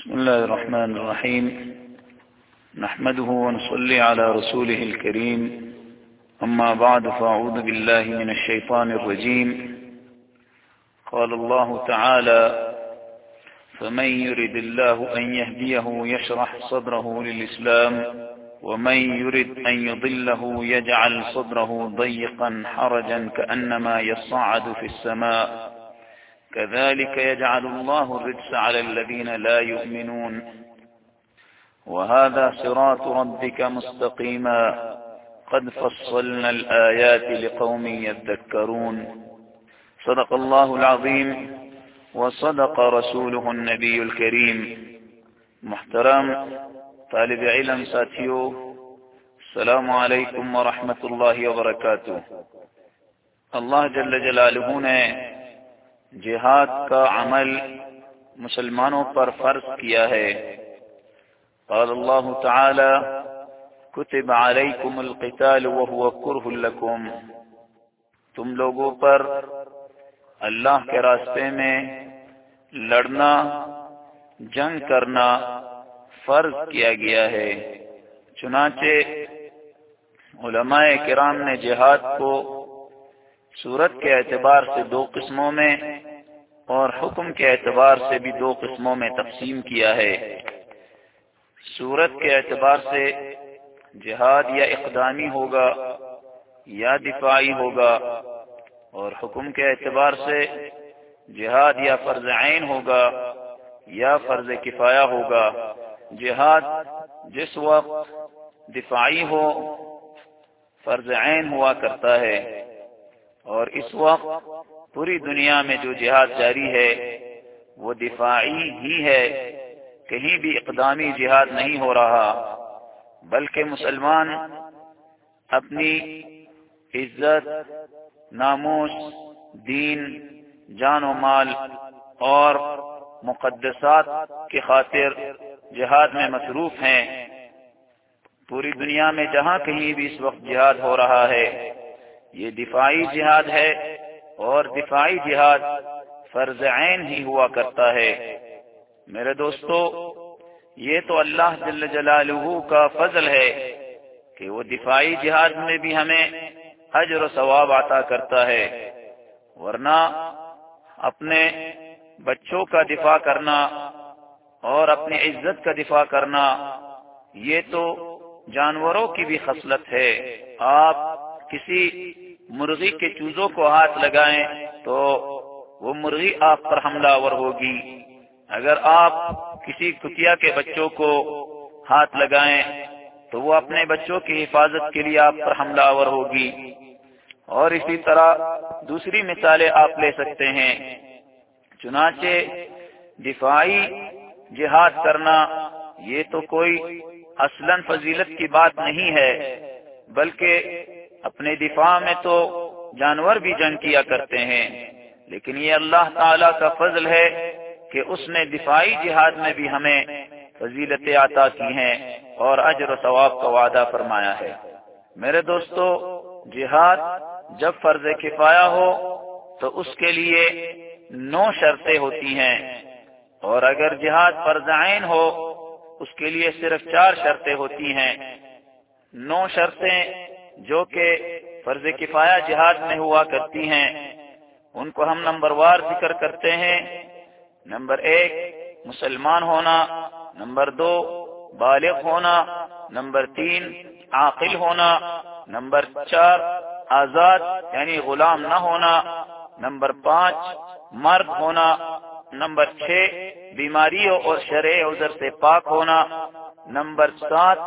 بسم الله الرحمن الرحيم. نحمده ونصلي على رسوله الكريم. أما بعد، فأعوذ بالله من الشيطان الرجيم. قال الله تعالى فمن يرد الله أن يهديه يشرح صدره للإسلام، ومن يرد أن يضله يجعل صدره ضيقا حرجا كأنما يصعد في السماء. كذلك يجعل الله الرجس على الذين لا يؤمنون. وهذا صراط ربك مستقيما. قد فصلنا الآيات لقوم يذكرون. صدق الله العظيم. وصدق رسوله النبي الكريم. محترم، طالب علم ساتھیو، السلام علیکم ورحمۃ اللہ وبرکاتہ. اللہ جل جلالہ نے جہاد کا عمل مسلمانوں پر فرض کیا ہے۔ قال اللہ تعالی، کتب علیکم القتال وهو کرہ لکم۔ تم لوگوں پر اللہ کے راستے میں لڑنا، جنگ کرنا فرض کیا گیا ہے۔ چنانچہ علماء کرام نے جہاد کو صورت کے اعتبار سے دو قسموں میں اور حکم کے اعتبار سے بھی دو قسموں میں تقسیم کیا ہے۔ صورت کے اعتبار سے جہاد یا اقدامی ہوگا یا دفاعی ہوگا اور حکم کے اعتبار سے جہاد یا فرض عین ہوگا یا فرض کفایا ہوگا۔ جہاد جس وقت دفاعی ہو، فرض عین ہوا کرتا ہے۔ اور اس وقت پوری دنیا میں جو جہاد جاری ہے، وہ دفاعی ہی ہے۔ کہیں بھی اقدامی جہاد نہیں ہو رہا، بلکہ مسلمان اپنی عزت، ناموس، دین، جان و مال اور مقدسات کی خاطر جہاد میں مصروف ہیں۔ پوری دنیا میں جہاں کہیں بھی اس وقت جہاد ہو رہا ہے یہ دفاعی جہاد ہے اور دفاعی جہاد فرض عین ہی ہوا کرتا ہے۔ میرے دوستو، یہ تو اللہ جل جلالہ کا فضل ہے کہ وہ دفاعی جہاد میں بھی ہمیں اجر و ثواب عطا کرتا ہے۔ ورنہ اپنے بچوں کا دفاع کرنا اور اپنی عزت کا دفاع کرنا، یہ تو جانوروں کی بھی خصلت ہے۔ آپ کسی مرغی کے چوزوں کو ہاتھ لگائیں تو وہ مرغی آپ پر حملہ ور ہوگی۔ اگر آپ کسی کتیا کے بچوں کو ہاتھ لگائیں تو وہ اپنے بچوں کی حفاظت کے لیے آپ پر حملہ آور ہوگی۔ اور اسی طرح دوسری مثالیں آپ لے سکتے ہیں۔ چنانچہ دفاعی جہاد کرنا یہ تو کوئی اصلا فضیلت کی بات نہیں ہے، بلکہ اپنے دفاع میں تو جانور بھی جنگ کیا کرتے ہیں، لیکن یہ اللہ تعالی کا فضل ہے کہ اس نے دفاعی جہاد میں بھی ہمیں فضیلت عطا کی ہیں اور اجر و ثواب کا وعدہ فرمایا ہے۔ میرے دوستو، جہاد جب فرض کفایا ہو تو اس کے لیے نو شرطیں ہوتی ہیں۔ اور اگر جہاد فرض عین ہو، اس کے لیے صرف چار شرطیں ہوتی ہیں۔ نو شرطیں جو کہ فرض کفایا جہاد میں ہوا کرتی ہیں، ان کو ہم نمبر وار ذکر کرتے ہیں۔ نمبر ایک، مسلمان ہونا۔ نمبر دو، بالغ ہونا۔ نمبر تین، عاقل ہونا۔ نمبر چار، آزاد یعنی غلام نہ ہونا۔ نمبر پانچ، مرد ہونا۔ نمبر چھ بیماریوں اور شرع عذر سے پاک ہونا۔ نمبر سات،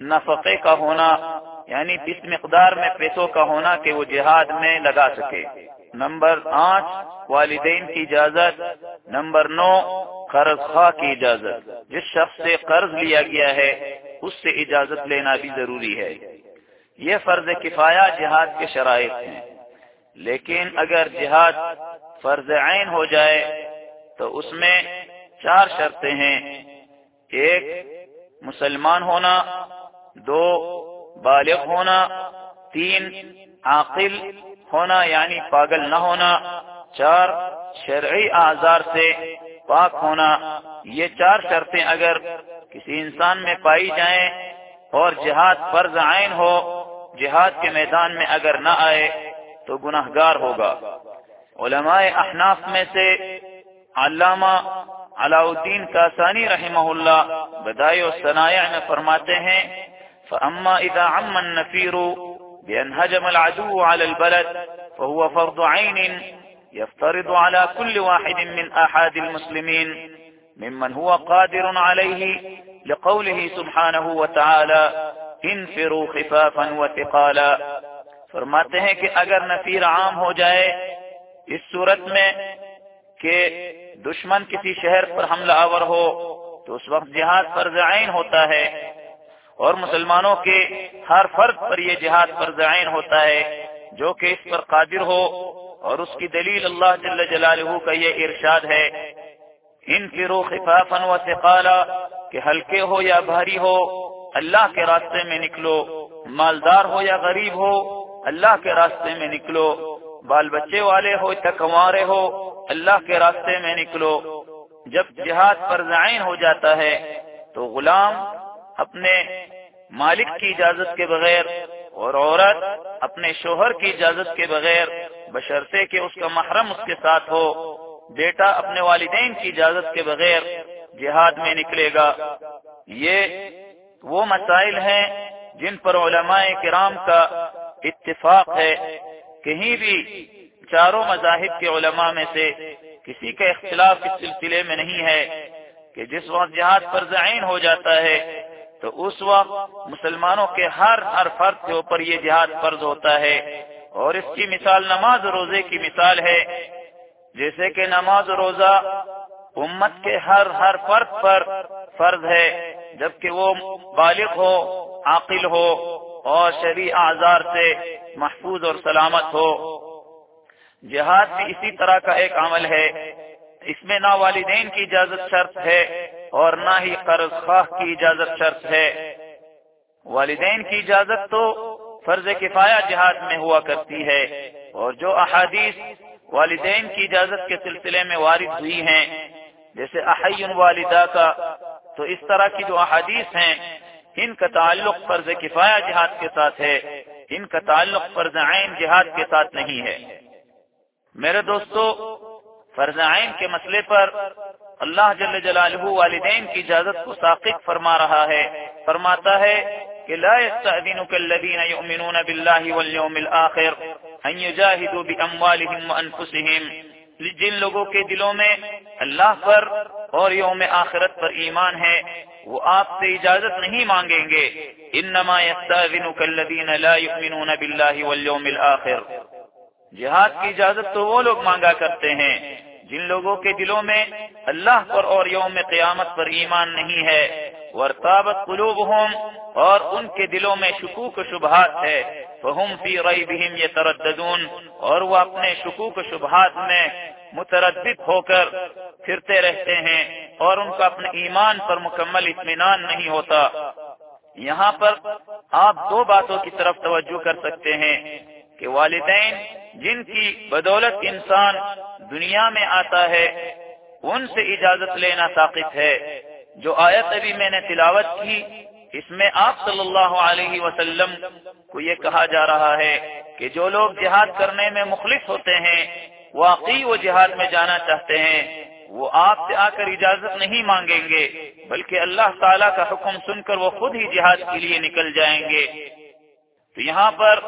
نفقے کا ہونا۔ یعنی اس مقدار میں پیسوں کا ہونا کہ وہ جہاد میں لگا سکے۔ نمبر آٹھ، والدین کی اجازت۔ نمبر نو، قرض خواہ کی اجازت۔ جس شخص سے قرض لیا گیا ہے، اس سے اجازت لینا بھی ضروری ہے۔ یہ فرض کفایا جہاد کے شرائط ہیں۔ لیکن اگر جہاد فرض عین ہو جائے، تو اس میں چار شرطیں ہیں۔ ایک، مسلمان ہونا۔ دو بالغ ہونا، تین عاقل ہونا یعنی پاگل نہ ہونا، چار شرعی آزار سے پاک ہونا۔ یہ چار شرطیں اگر کسی انسان میں پائی جائیں اور جہاد فرض عین ہو، جہاد کے میدان میں اگر نہ آئے تو گناہ گار ہوگا۔ علماء احناف میں سے علامہ علاء الدین کا ثانی رحمہ اللہ بدائے و صنایع میں فرماتے ہیں فأما إذا عم النفير بأن هجم العدو على البلد فهو فرض عين يفترض على كل واحد من أحد المسلمين ممن هو قادر عليه لقوله سبحانه وتعالى انفروا خفافا وثقالا فرماتے ہیں کہ اگر نفیر عام ہو جائے اس صورت میں کہ دشمن کسی شہر پر حملہ آور ہو تو اس وقت جہاد فرض عین ہوتا ہے اور مسلمانوں کے ہر فرد پر یہ جہاد فرض عین ہوتا ہے، جو کہ اس پر قادر ہو، اور اس کی دلیل اللہ جل جلالہ کا یہ ارشاد ہے۔ ان کی روح و سقالا کہ ہلکے ہو یا بھاری ہو، اللہ کے راستے میں نکلو، مالدار ہو یا غریب ہو، اللہ کے راستے میں نکلو، بال بچے والے ہو یا کنوارے ہو، اللہ کے راستے میں نکلو۔ جب جہاد پر زائن ہو جاتا ہے، تو غلام اپنے مالک کی اجازت کے بغیر اور عورت اپنے شوہر کی اجازت کے بغیر بشرطے کہ اس کا محرم اس کے ساتھ ہو، بیٹا اپنے والدین کی اجازت کے بغیر جہاد میں نکلے گا۔ یہ وہ مسائل ہیں جن پر علماء کرام کا اتفاق ہے۔ کہیں بھی چاروں مذاہب کے علماء میں سے کسی کا اختلاف اس سلسلے میں نہیں ہے کہ جس وقت جہاد پر زائن ہو جاتا ہے تو اس وقت مسلمانوں کے ہر ہر فرد کے اوپر یہ جہاد فرض ہوتا ہے۔ اور اس کی مثال نماز روزے کی مثال ہے۔ جیسے کہ نماز روزہ امت کے ہر ہر فرد پر فرض ہے، جبکہ وہ بالغ ہو، عاقل ہو اور شریع آزار سے محفوظ اور سلامت ہو۔ جہاد بھی اسی طرح کا ایک عمل ہے۔ اس میں نہ والدین کی اجازت شرط ہے۔ اور نہ ہی قرض خواہ کی اجازت شرط ہے۔ والدین کی اجازت تو فرض کفایہ جہاد میں ہوا کرتی ہے۔ اور جو احادیث والدین کی اجازت کے سلسلے میں وارد ہوئی ہیں، جیسے احی والدہ کا، تو اس طرح کی جو احادیث ہیں، ان کا تعلق فرض کفایہ جہاد کے ساتھ ہے۔ ان کا تعلق فرض عین جہاد کے ساتھ نہیں ہے۔ میرے دوستو، فرض عین کے مسئلے پر اللہ جل جلالہ والدین کی اجازت کو ساقق فرما رہا ہے۔ فرماتا ہے کہ لا يستأذنك الذين يؤمنون بالله واليوم الآخر ان يجاهدوا بأموالهم وأنفسهم جن لوگوں کے دلوں میں اللہ پر اور یوم آخرت پر ایمان ہے، وہ آپ سے اجازت نہیں مانگیں گے۔ انما يستأذنك الذين لا يؤمنون بالله واليوم الآخر جہاد کی اجازت تو وہ لوگ مانگا کرتے ہیں۔ جن لوگوں کے دلوں میں اللہ پر اور یوم قیامت پر ایمان نہیں ہے، ورتابت قلوبهم اور ان کے دلوں میں شکوک و شبہات ہے، فہم فی ریبہم یترددون اور وہ اپنے شکوک و شبہات میں متردد ہو کر پھرتے رہتے ہیں اور ان کا اپنے ایمان پر مکمل اطمینان نہیں ہوتا۔ یہاں پر آپ دو باتوں کی طرف توجہ کر سکتے ہیں۔ کہ والدین جن کی بدولت انسان دنیا میں آتا ہے، ان سے اجازت لینا ثاقب ہے۔ جو آیت ابھی میں نے تلاوت کی، اس میں آپ صلی اللہ علیہ وسلم کو یہ کہا جا رہا ہے کہ جو لوگ جہاد کرنے میں مخلص ہوتے ہیں، واقعی وہ جہاد میں جانا چاہتے ہیں، وہ آپ سے آ کر اجازت نہیں مانگیں گے، بلکہ اللہ تعالیٰ کا حکم سن کر وہ خود ہی جہاد کے لیے نکل جائیں گے۔ تو یہاں پر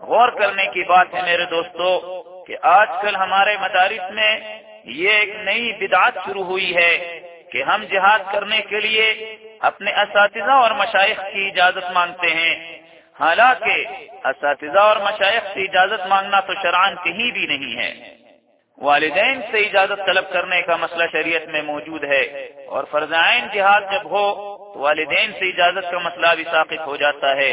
غور کرنے کی بات ہے میرے دوستو کہ آج کل ہمارے مدارس میں یہ ایک نئی بدعت شروع ہوئی ہے کہ ہم جہاد کرنے کے لیے اپنے اساتذہ اور مشائق کی اجازت مانگتے ہیں۔ حالانکہ اساتذہ اور مشائق سے اجازت مانگنا تو شرعان کہیں بھی نہیں ہے۔ والدین سے اجازت طلب کرنے کا مسئلہ شریعت میں موجود ہے اور فرزائن جہاد جب ہو تو والدین سے اجازت کا مسئلہ بھی ثابت ہو جاتا ہے۔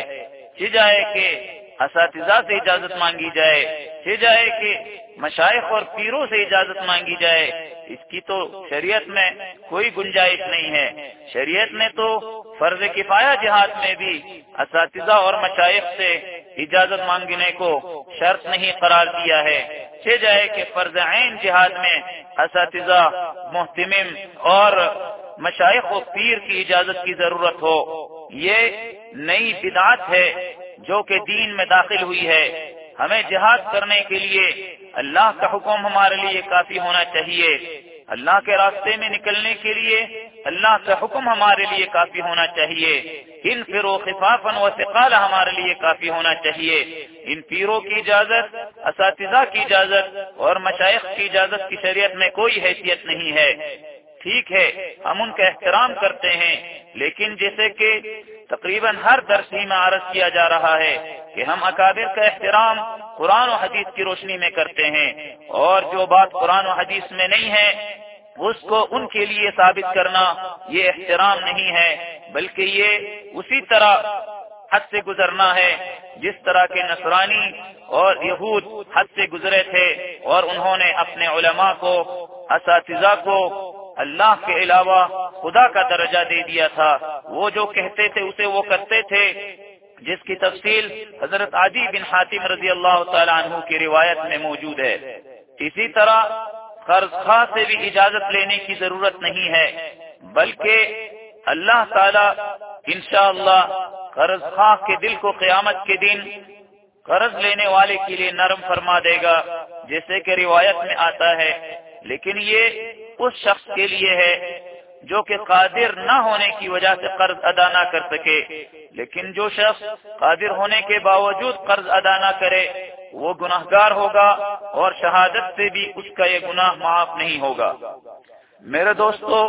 جائے کہ اساتذہ سے اجازت مانگی جائے جائے کہ مشائق اور پیروں سے اجازت مانگی جائے۔ اس کی تو شریعت میں کوئی گنجائش نہیں ہے۔ شریعت نے تو فرض کفایہ جہاد میں بھی اساتذہ اور مشائق سے اجازت مانگنے کو شرط نہیں قرار دیا ہے۔ چھ جائے کہ فرض عین جہاد میں اساتذہ محتم اور مشائق و پیر کی اجازت کی ضرورت ہو۔ یہ نئی بدعت ہے جو کہ دین میں داخل ہوئی ہے۔ ہمیں جہاد کرنے کے لیے اللہ کا حکم ہمارے لیے کافی ہونا چاہیے۔ اللہ کے راستے میں نکلنے کے لیے اللہ کا حکم ہمارے لیے کافی ہونا چاہیے۔ ان فرو خفافن و سقال ہمارے لیے کافی ہونا چاہیے۔ ان پیروں کی اجازت، اساتذہ کی اجازت اور مشائق کی اجازت کی شریعت میں کوئی حیثیت نہیں ہے۔ ٹھیک ہے، ہم ان کا احترام کرتے ہیں۔ لیکن جیسے کہ تقریباً ہر درسی میں عرض کیا جا رہا ہے کہ ہم اکابر کا احترام قرآن و حدیث کی روشنی میں کرتے ہیں اور جو بات قرآن و حدیث میں نہیں ہے، اس کو ان کے لیے ثابت کرنا یہ احترام نہیں ہے، بلکہ یہ اسی طرح حد سے گزرنا ہے جس طرح کے نصرانی اور یہود حد سے گزرے تھے اور انہوں نے اپنے علماء کو، اساتذہ کو اللہ کے علاوہ خدا کا درجہ دے دیا تھا۔ وہ جو کہتے تھے، اسے وہ کرتے تھے۔ جس کی تفصیل حضرت عادی بن حاتم رضی اللہ تعالیٰ عنہ کی روایت میں موجود ہے۔ اسی طرح قرض خواہ سے بھی اجازت لینے کی ضرورت نہیں ہے، بلکہ اللہ تعالی انشاءاللہ قرض خواہ کے دل کو قیامت کے دن قرض لینے والے کے لیے نرم فرما دے گا، جیسے کہ روایت میں آتا ہے۔ لیکن یہ اس شخص کے لیے ہے جو کہ قادر نہ ہونے کی وجہ سے قرض ادا نہ کر سکے۔ لیکن جو شخص قادر ہونے کے باوجود قرض ادا نہ کرے، وہ گناہ گار ہوگا اور شہادت سے بھی اس کا یہ گناہ معاف نہیں ہوگا۔ میرے دوستو،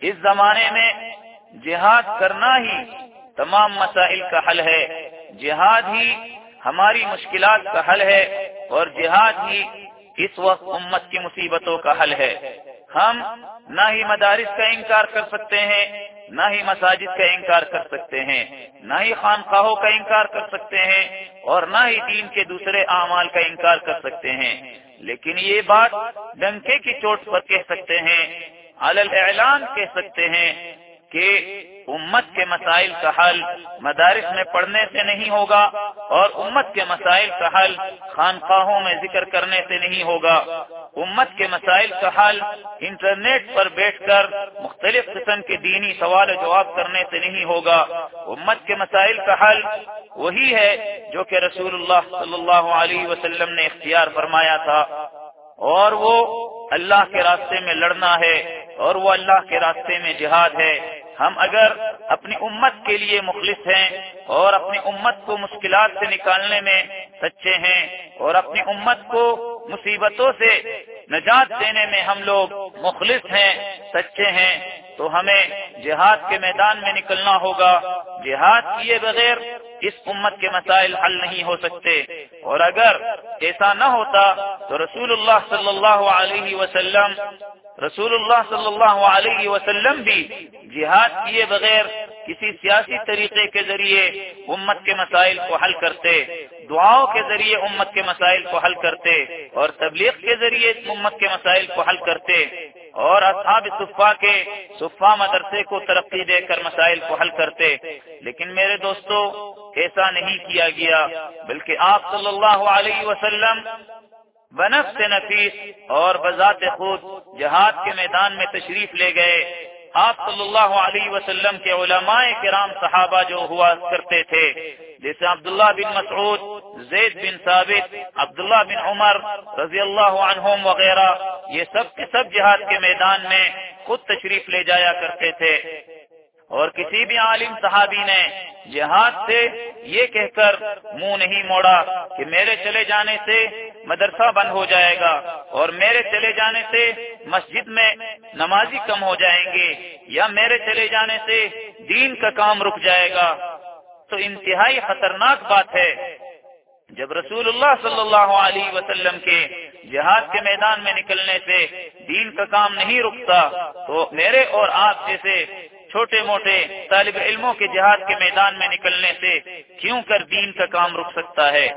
اس زمانے میں جہاد کرنا ہی تمام مسائل کا حل ہے۔ جہاد ہی ہماری مشکلات کا حل ہے اور جہاد ہی اس وقت امت کی مصیبتوں کا حل ہے۔ ہم نہ ہی مدارس کا انکار کر سکتے ہیں، نہ ہی مساجد کا انکار کر سکتے ہیں، نہ ہی خانقاہوں کا انکار کر سکتے ہیں اور نہ ہی دین کے دوسرے اعمال کا انکار کر سکتے ہیں۔ لیکن یہ بات ڈنکے کی چوٹ پر کہہ سکتے ہیں اعلان کہہ سکتے ہیں کہ امت کے مسائل کا حل مدارس میں پڑھنے سے نہیں ہوگا اور امت کے مسائل کا حل خانقاہوں میں ذکر کرنے سے نہیں ہوگا۔ امت کے مسائل کا حل انٹرنیٹ پر بیٹھ کر مختلف قسم کے دینی سوال جواب کرنے سے نہیں ہوگا۔ امت کے مسائل کا حل وہی ہے جو کہ رسول اللہ صلی اللہ علیہ وسلم نے اختیار فرمایا تھا۔ اور وہ اللہ کے راستے میں لڑنا ہے اور وہ اللہ کے راستے میں جہاد ہے۔ ہم اگر اپنی امت کے لیے مخلص ہیں اور اپنی امت کو مشکلات سے نکالنے میں سچے ہیں اور اپنی امت کو مصیبتوں سے نجات دینے میں ہم لوگ مخلص ہیں، سچے ہیں، تو ہمیں جہاد کے میدان میں نکلنا ہوگا۔ جہاد کیے بغیر اس امت کے مسائل حل نہیں ہو سکتے۔ اور اگر ایسا نہ ہوتا تو رسول اللہ صلی اللہ علیہ وسلم، رسول اللہ صلی اللہ علیہ وسلم بھی جہاد کیے بغیر کسی سیاسی طریقے کے ذریعے امت کے مسائل کو حل کرتے، دعاؤں کے ذریعے امت کے مسائل کو حل کرتے اور تبلیغ کے ذریعے امت کے مسائل کو حل کرتے اور اصحاب صفا کے صفا مدرسے کو ترقی دے کر مسائل کو حل کرتے۔ لیکن میرے دوستو، ایسا نہیں کیا گیا، بلکہ آپ صلی اللہ علیہ وسلم بنف سے نفیس اور بذات خود جہاد کے میدان میں تشریف لے گئے۔ آپ صلی اللہ علیہ وسلم کے علماء کرام صحابہ جو ہوا کرتے تھے، جیسے عبداللہ بن مسعود، زید بن ثابت، عبداللہ بن عمر رضی اللہ عنہم وغیرہ، یہ سب کے سب جہاد کے میدان میں خود تشریف لے جایا کرتے تھے۔ اور کسی بھی عالم صحابی نے جہاد سے یہ کہہ کر منہ نہیں موڑا کہ میرے چلے جانے سے مدرسہ بند ہو جائے گا اور میرے چلے جانے سے مسجد میں نمازی کم ہو جائیں گے یا میرے چلے جانے سے دین کا کام رک جائے گا۔ تو انتہائی خطرناک بات ہے۔ جب رسول اللہ صلی اللہ علیہ وسلم کے جہاد کے میدان میں نکلنے سے دین کا کام نہیں رکتا، تو میرے اور آپ جیسے چھوٹے موٹے طالب علموں کے جہاد کے میدان میں نکلنے سے کیوں کر دین کا کام رک سکتا ہے؟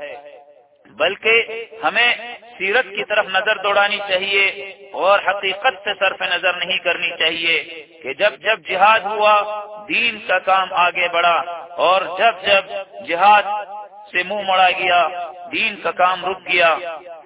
بلکہ ہمیں سیرت کی طرف نظر دوڑانی چاہیے اور حقیقت سے صرف نظر نہیں کرنی چاہیے کہ جب جب جہاد ہوا، دین کا کام آگے بڑھا اور جب جب جہاد سے منہ مڑا گیا، دین کا کام رک گیا۔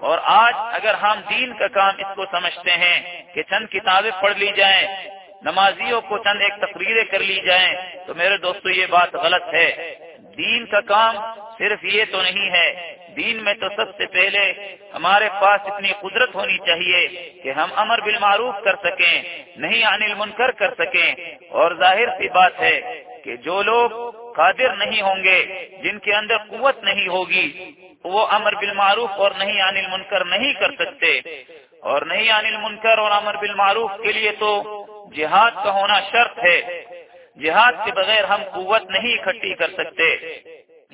اور آج اگر ہم دین کا کام اس کو سمجھتے ہیں کہ چند کتابیں پڑھ لی جائیں، نمازیوں کو چند ایک تقریریں کر لی جائیں، تو میرے دوستو یہ بات غلط ہے۔ دین کا کام صرف یہ تو نہیں ہے دین میں تو سب سے پہلے ہمارے پاس اتنی قدرت ہونی چاہیے کہ ہم امر بالمعروف کر سکیں نہیں انل منکر کر سکیں۔ اور ظاہر سی بات ہے کہ جو لوگ قادر نہیں ہوں گے، جن کے اندر قوت نہیں ہوگی، وہ امر بالمعروف اور نہیں انل منکر نہیں کر سکتے۔ اور نہیں انل منکر اور امر بالمعروف کے لیے تو جہاد کا ہونا شرط ہے۔ جہاد کے بغیر ہم قوت نہیں اکٹھی کر سکتے۔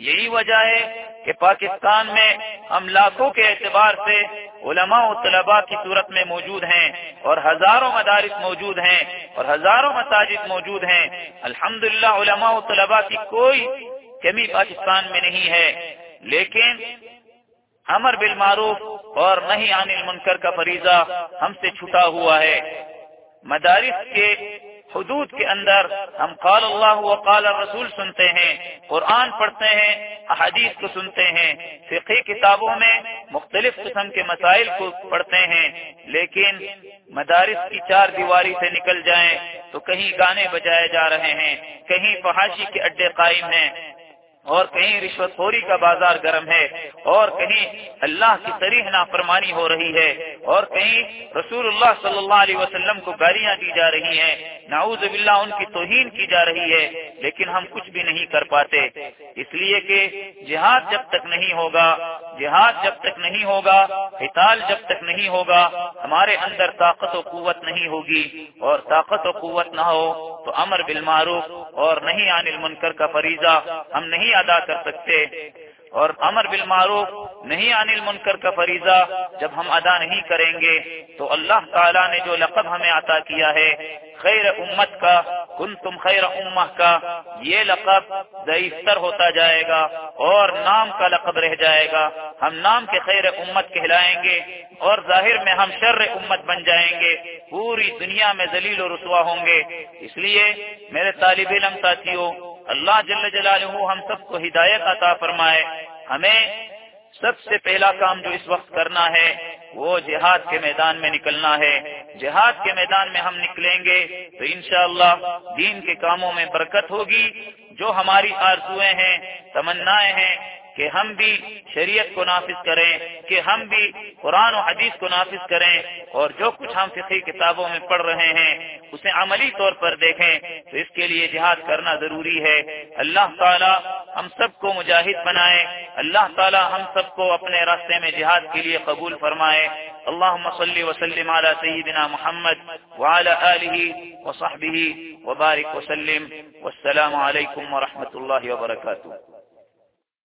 یہی وجہ ہے کہ پاکستان میں ہم لاکھوں کے اعتبار سے علماء و طلباء کی صورت میں موجود ہیں اور ہزاروں مدارس موجود ہیں اور ہزاروں مساجد موجود ہیں۔ الحمد للہ علماء و طلباء کی کوئی کمی پاکستان میں نہیں ہے۔ لیکن امر بالمعروف اور نہیں عن المنکر کا فریضہ ہم سے چھٹا ہوا ہے۔ مدارس کے حدود کے اندر ہم قال اللہ و قال رسول سنتے ہیں، قرآن پڑھتے ہیں، احادیث کو سنتے ہیں فقی کتابوں میں مختلف قسم کے مسائل کو پڑھتے ہیں، لیکن مدارس کی چار دیواری سے نکل جائیں تو کہیں گانے بجائے جا رہے ہیں، کہیں فحاشی کے اڈے قائم ہیں اور کہیں رشوت خوری کا بازار گرم ہے، اور کہیں اللہ کی سریح نافرمانی ہو رہی ہے، اور کہیں رسول اللہ صلی اللہ علیہ وسلم کو گالیاں دی جا رہی ہیں۔ نعوذ باللہ ان کی توہین کی جا رہی ہے، لیکن ہم کچھ بھی نہیں کر پاتے۔ اس لیے کہ جہاد جب تک نہیں ہوگا، جہاد جب تک نہیں ہوگا، قتال جب تک نہیں ہوگا، ہمارے اندر طاقت و قوت نہیں ہوگی۔ اور طاقت و قوت نہ ہو تو امر بالمعروف اور نہیں عن المنکر کا فریضہ۔ ہم نہیں ادا کر سکتے۔ اور امر بالمعروف، نہیں عن المنکر کا فریضہ، جب ہم ادا نہیں کریں گے، تو اللہ تعالیٰ نے جو لقب ہمیں عطا کیا ہے، خیر امت کا کن تم خیر امہ کا، یہ لقب ضعیفتر ہوتا جائے گا، اور نام کا لقب رہ جائے گا۔ ہم نام کے خیر امت کہلائیں گے، اور ظاہر میں ہم شر امت بن جائیں گے۔ پوری دنیا میں ذلیل و رسوا ہوں گے۔ اس لیے میرے طالب علم ساتھیوں اللہ جل جلالہ ہم سب کو ہدایت عطا فرمائے۔ ہمیں سب سے پہلا کام جو اس وقت کرنا ہے، وہ جہاد کے میدان میں نکلنا ہے۔ جہاد کے میدان میں ہم نکلیں گے تو انشاءاللہ دین کے کاموں میں برکت ہوگی۔ جو ہماری آرزویں ہیں، تمنائیں ہیں کہ ہم بھی شریعت کو نافذ کریں، کہ ہم بھی قرآن و حدیث کو نافذ کریں، اور جو کچھ ہم فقی کتابوں میں پڑھ رہے ہیں، اسے عملی طور پر دیکھیں، تو اس کے لیے جہاد کرنا ضروری ہے۔ اللہ تعالی ہم سب کو مجاہد بنائے۔ اللہ تعالی ہم سب کو اپنے راستے میں جہاد کے لیے قبول فرمائے۔ اللهم صل وسلم على سيدنا محمد وعلى آله وصحبه وبارك وسلم۔ والسلام عليكم ورحمة الله وبركاته